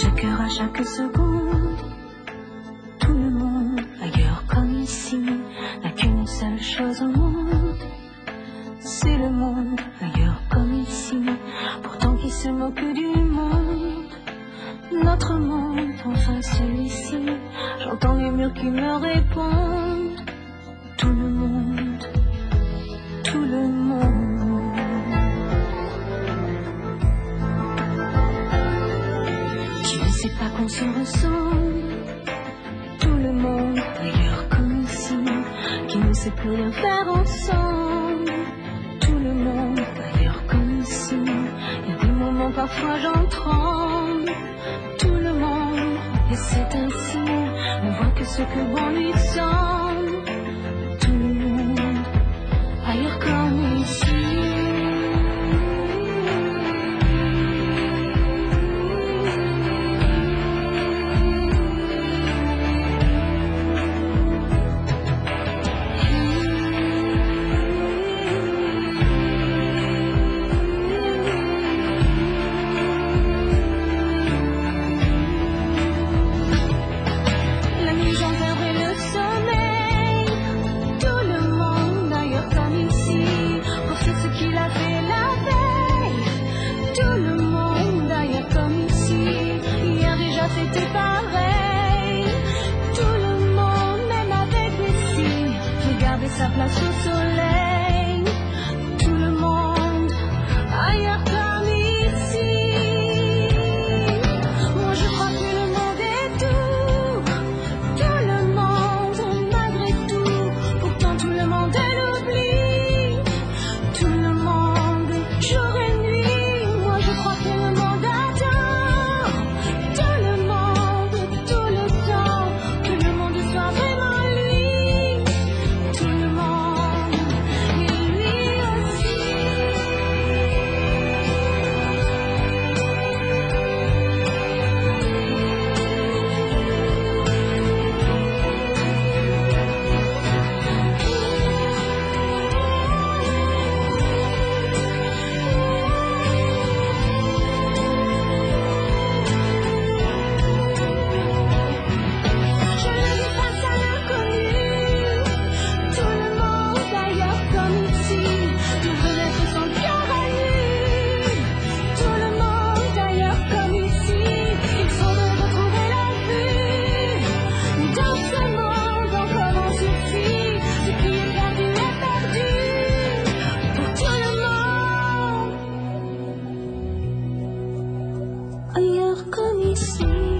chaque heure, à chaque seconde. Tout le monde, ailleurs comme ici, n'a qu'une seule chose au monde. C'est le monde, ailleurs comme ici, pourtant qui se moque du monde. Notre monde, enfin celui-ci, j'entends les murs qui me répondent. Tout le monde, se Tout le monde, d'ailleurs comme ici Qui ne sait plus rien faire ensemble. Tout le monde, d'ailleurs comme ici Il y a des moments parfois j'en tremble. Tout le monde, et c'est ainsi Ne voit que ce que bon lui semble C'est pareil, tout le monde, même avec lui, qui garde sa place au sol. encore isso.